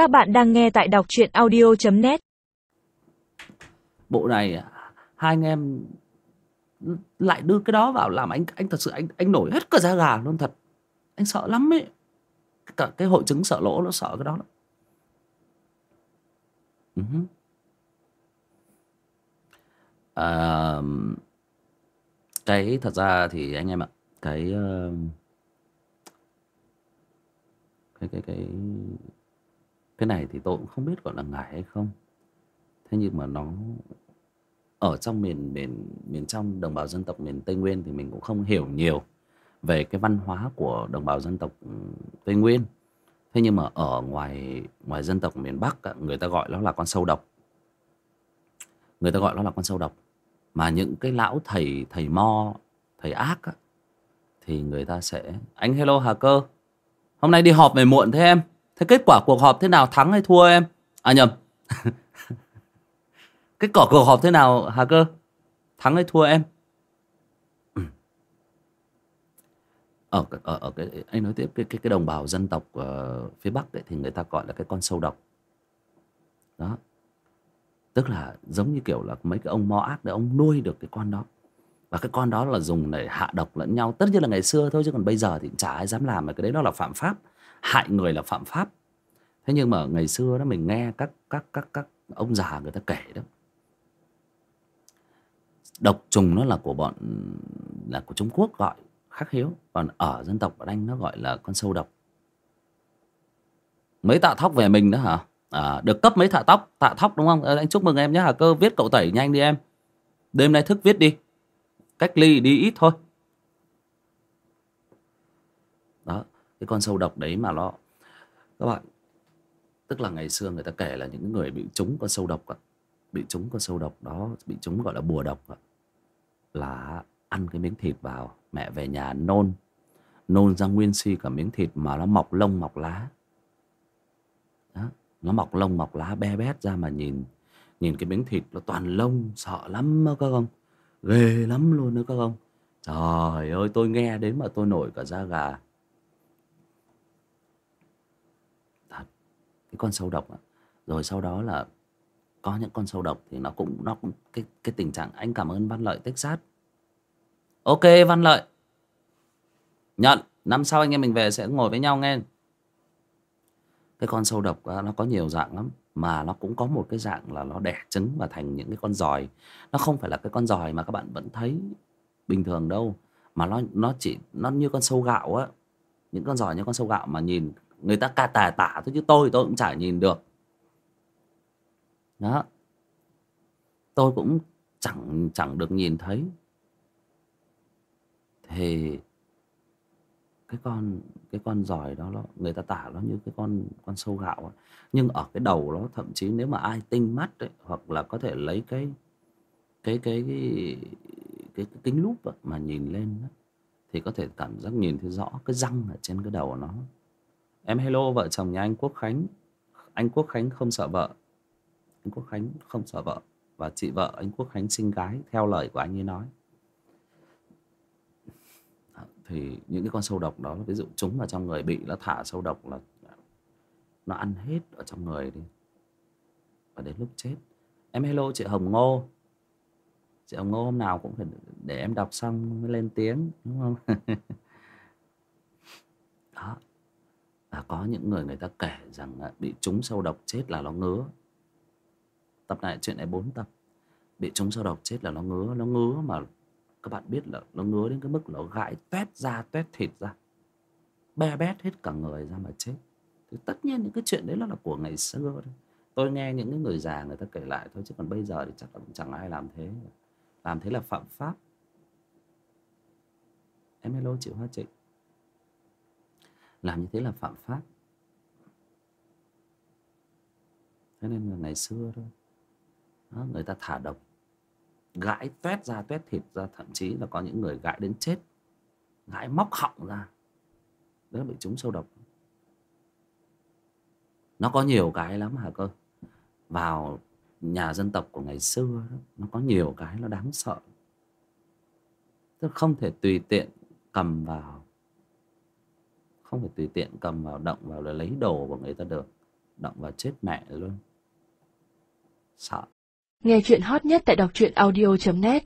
Các bạn đang nghe tại đọc truyện audio.net bộ này hai anh em lại đưa cái đó vào làm anh anh thật sự anh anh nổi hết cả da gà luôn thật. Anh sợ lắm ấy. Cả cái hội chứng sợ lỗ nó sợ cái đó lắm. Ừ à, cái thật ra thì anh em ạ cái ờ, cái cái cái cái này thì tôi cũng không biết gọi là ngải hay không. Thế nhưng mà nó ở trong miền miền miền trong đồng bào dân tộc miền Tây Nguyên thì mình cũng không hiểu nhiều về cái văn hóa của đồng bào dân tộc ừ, Tây Nguyên. Thế nhưng mà ở ngoài ngoài dân tộc miền Bắc người ta gọi nó là con sâu độc. Người ta gọi nó là con sâu độc. Mà những cái lão thầy thầy mo thầy ác á, thì người ta sẽ anh hello Hà Cơ. Hôm nay đi họp về muộn thế em thế kết quả cuộc họp thế nào thắng hay thua em? À nhầm. Kết quả cuộc họp thế nào Hà Cơ? Thắng hay thua em? Ở ở ở cái anh nói tiếp cái cái cái đồng bào dân tộc uh, phía Bắc ấy, thì người ta gọi là cái con sâu độc. Đó. Tức là giống như kiểu là mấy cái ông mo ác để ông nuôi được cái con đó. Và cái con đó là dùng để hạ độc lẫn nhau. Tất nhiên là ngày xưa thôi chứ còn bây giờ thì chả ai dám làm mà cái đấy nó là phạm pháp hại người là phạm pháp. Thế nhưng mà ngày xưa đó mình nghe các các các các ông già người ta kể đó. Độc trùng nó là của bọn là của Trung Quốc gọi khắc hiếu. Còn ở dân tộc ở anh nó gọi là con sâu độc. Mấy tạ thóc về mình nữa hả? À, được cấp mấy tạ tóc tạ thóc đúng không? Ờ, anh chúc mừng em nhé hà cơ viết cậu tẩy nhanh đi em. Đêm nay thức viết đi. Cách ly đi ít thôi đó cái con sâu độc đấy mà nó, các bạn, tức là ngày xưa người ta kể là những người bị trúng con sâu độc bị trúng con sâu độc đó, bị trúng gọi là bùa độc là ăn cái miếng thịt vào, mẹ về nhà nôn nôn ra nguyên si cả miếng thịt mà nó mọc lông mọc lá. Đó, nó mọc lông mọc lá, be bét ra mà nhìn nhìn cái miếng thịt nó toàn lông, sợ lắm đó các ông. Ghê lắm luôn đó các ông. Trời ơi, tôi nghe đến mà tôi nổi cả da gà thật cái con sâu độc rồi sau đó là có những con sâu độc thì nó cũng nó cũng, cái cái tình trạng anh cảm ơn Văn Lợi Texas. Ok, Văn Lợi. Nhận. Năm sau anh em mình về sẽ ngồi với nhau nghe. Cái con sâu độc nó có nhiều dạng lắm, mà nó cũng có một cái dạng là nó đẻ trứng và thành những cái con giòi. Nó không phải là cái con giòi mà các bạn vẫn thấy bình thường đâu, mà nó nó chỉ, nó như con sâu gạo á. Những con giòi như con sâu gạo mà nhìn người ta ca tà tả thôi chứ tôi tôi cũng chả nhìn được. Đó. Tôi cũng chẳng chẳng được nhìn thấy. Thì cái con cái con giỏi đó nó người ta tả nó như cái con con sâu gạo ấy. nhưng ở cái đầu nó thậm chí nếu mà ai tinh mắt ấy, hoặc là có thể lấy cái cái cái cái, cái, cái kính lúp mà nhìn lên ấy, thì có thể cảm giác nhìn thấy rõ cái răng ở trên cái đầu của nó em hello, vợ chồng nhà anh Quốc Khánh. Anh Quốc Khánh không sợ vợ. Anh Quốc Khánh không sợ vợ. Và chị vợ anh Quốc Khánh sinh gái, theo lời của anh ấy nói. Thì những cái con sâu độc đó, ví dụ chúng vào trong người bị, nó thả sâu độc là nó ăn hết ở trong người đi. Và đến lúc chết. Em hello, chị Hồng Ngô. Chị Hồng Ngô hôm nào cũng phải để em đọc xong mới lên tiếng, đúng không đó có những người người ta kể rằng bị trúng sâu độc chết là nó ngứa. Tập này chuyện này bốn tập. Bị trúng sâu độc chết là nó ngứa. Nó ngứa mà các bạn biết là nó ngứa đến cái mức nó gãi toét da toét thịt ra. Be bét hết cả người ra mà chết. Thì tất nhiên những cái chuyện đấy nó là của ngày xưa thôi. Tôi nghe những cái người già người ta kể lại thôi, chứ còn bây giờ thì chắc là cũng chẳng ai làm thế. Làm thế là phạm pháp. Em hello chị Hoa Trịnh làm như thế là phạm pháp. Thế nên là ngày xưa thôi. Đó, người ta thả độc. Gãi toét ra toét thịt ra thậm chí là có những người gãi đến chết. Gãi móc họng ra. Đó bị trúng sâu độc. Nó có nhiều cái lắm hả cơ? Vào nhà dân tộc của ngày xưa đó, nó có nhiều cái nó đáng sợ. Tức không thể tùy tiện cầm vào không phải tùy tiện cầm vào, động vào là lấy đồ của người ta được. Động vào chết mẹ luôn. Sợ. Nghe chuyện hot nhất tại đọc truyện audio.net